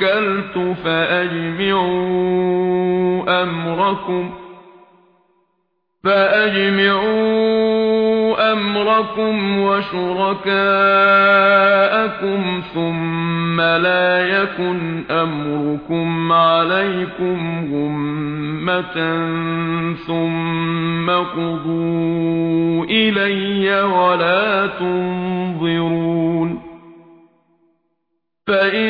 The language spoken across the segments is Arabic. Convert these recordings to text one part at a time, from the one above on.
توكلت فَأَجْمِعُوا أَمْرَكُمْ فَأَجْمِعُوا أَمْرَكُمْ وَشُرَكَاءَكُمْ ثُمَّ لَا يَكُنْ أَمْرُكُمْ عَلَيْكُمْ غُمَّةً ثُمَّ قُضُوا إِلَيَّ وَلَا تُنظِرُونَ فَإِن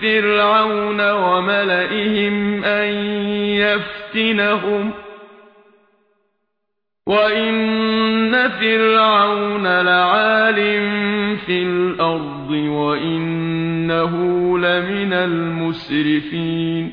فرعون وملئهم أن يفتنهم وإن فرعون لعال في الأرض وإنه لمن المسرفين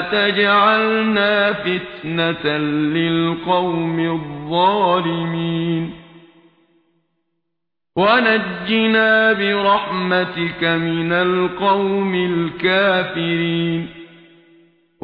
تجعلنا فتنة للقوم الظالمين. ونجنا برحمتك من القوم الكافرين.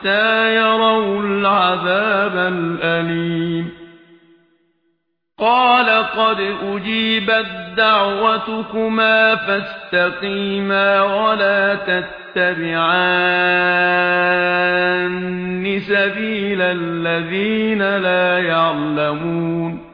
حتى يروا العذاب الأليم قال قد أجيبت دعوتكما فاستقيما ولا تتبعان سبيل الذين لا يعلمون